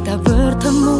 kita bertemu.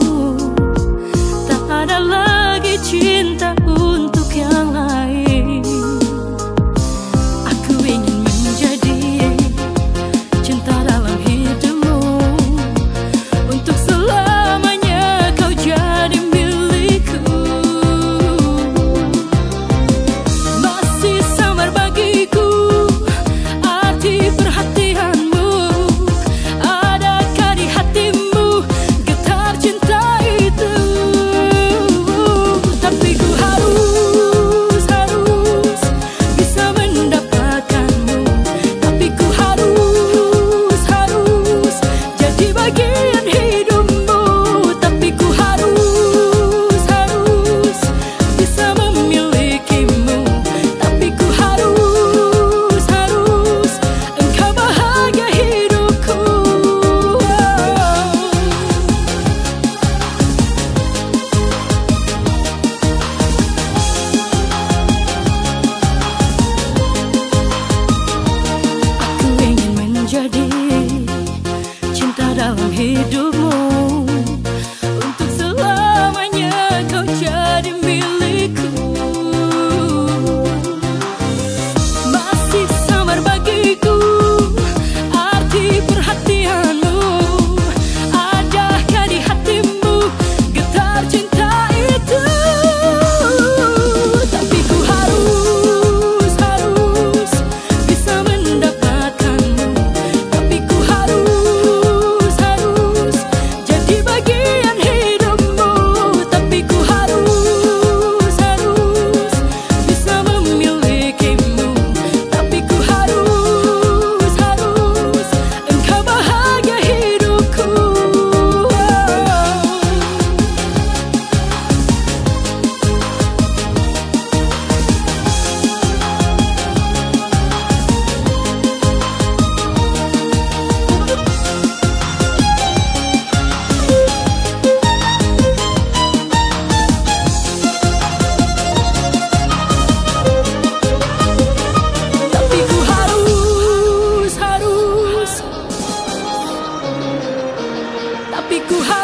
aku harus